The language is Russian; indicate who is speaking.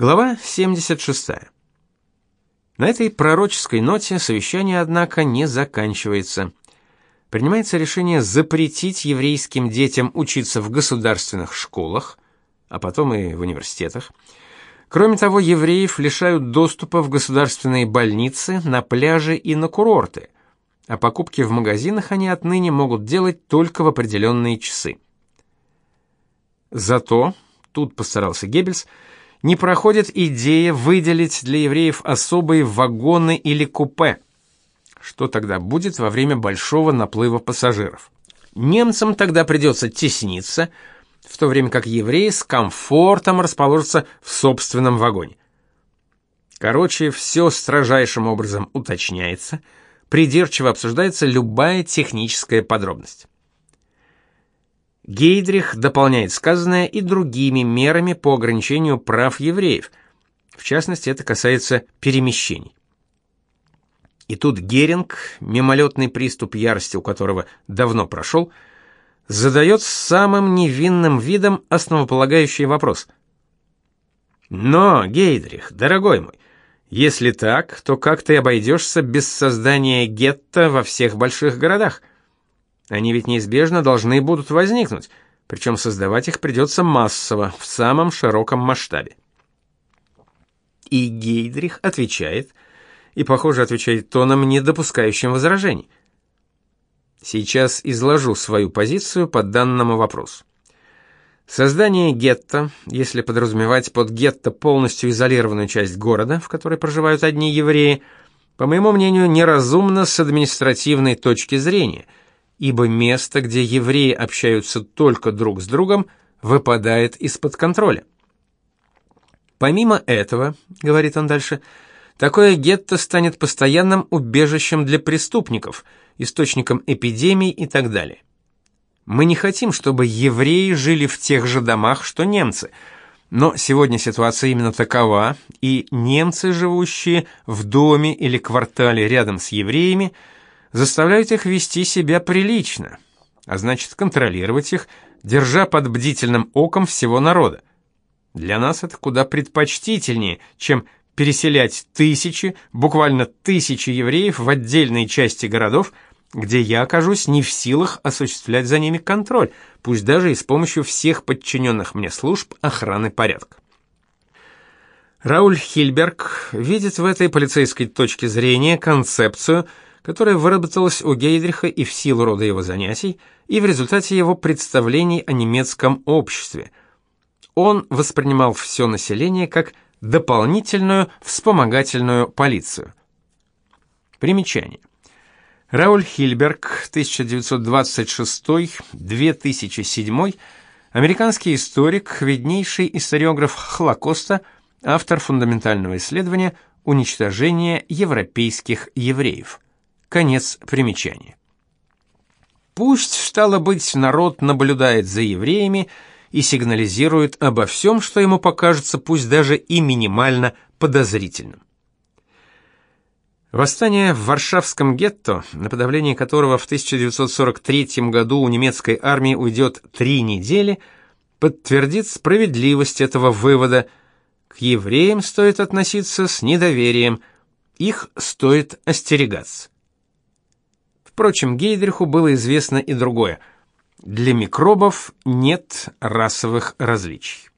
Speaker 1: Глава 76. На этой пророческой ноте совещание, однако, не заканчивается. Принимается решение запретить еврейским детям учиться в государственных школах, а потом и в университетах. Кроме того, евреев лишают доступа в государственные больницы, на пляжи и на курорты, а покупки в магазинах они отныне могут делать только в определенные часы. Зато, тут постарался Геббельс, не проходит идея выделить для евреев особые вагоны или купе. Что тогда будет во время большого наплыва пассажиров? Немцам тогда придется тесниться, в то время как евреи с комфортом расположатся в собственном вагоне. Короче, все строжайшим образом уточняется, придирчиво обсуждается любая техническая подробность. Гейдрих дополняет сказанное и другими мерами по ограничению прав евреев. В частности, это касается перемещений. И тут Геринг, мимолетный приступ ярости у которого давно прошел, задает самым невинным видом основополагающий вопрос. «Но, Гейдрих, дорогой мой, если так, то как ты обойдешься без создания гетто во всех больших городах? Они ведь неизбежно должны будут возникнуть, причем создавать их придется массово, в самом широком масштабе. И Гейдрих отвечает, и, похоже, отвечает тоном, не допускающим возражений. Сейчас изложу свою позицию по данному вопросу. Создание гетто, если подразумевать под гетто полностью изолированную часть города, в которой проживают одни евреи, по моему мнению, неразумно с административной точки зрения – ибо место, где евреи общаются только друг с другом, выпадает из-под контроля. Помимо этого, говорит он дальше, такое гетто станет постоянным убежищем для преступников, источником эпидемий и так далее. Мы не хотим, чтобы евреи жили в тех же домах, что немцы. Но сегодня ситуация именно такова, и немцы, живущие в доме или квартале рядом с евреями, заставляют их вести себя прилично, а значит контролировать их, держа под бдительным оком всего народа. Для нас это куда предпочтительнее, чем переселять тысячи, буквально тысячи евреев в отдельные части городов, где я окажусь не в силах осуществлять за ними контроль, пусть даже и с помощью всех подчиненных мне служб охраны порядка. Рауль Хильберг видит в этой полицейской точке зрения концепцию – которая выработалась у Гейдриха и в силу рода его занятий, и в результате его представлений о немецком обществе. Он воспринимал все население как дополнительную вспомогательную полицию. Примечание. Рауль Хильберг, 1926-2007, американский историк, виднейший историограф Холокоста, автор фундаментального исследования «Уничтожение европейских евреев». Конец примечания. Пусть, стало быть, народ наблюдает за евреями и сигнализирует обо всем, что ему покажется, пусть даже и минимально подозрительным. Восстание в Варшавском гетто, на подавление которого в 1943 году у немецкой армии уйдет три недели, подтвердит справедливость этого вывода. К евреям стоит относиться с недоверием, их стоит остерегаться. Впрочем, Гейдриху было известно и другое. Для микробов нет расовых различий.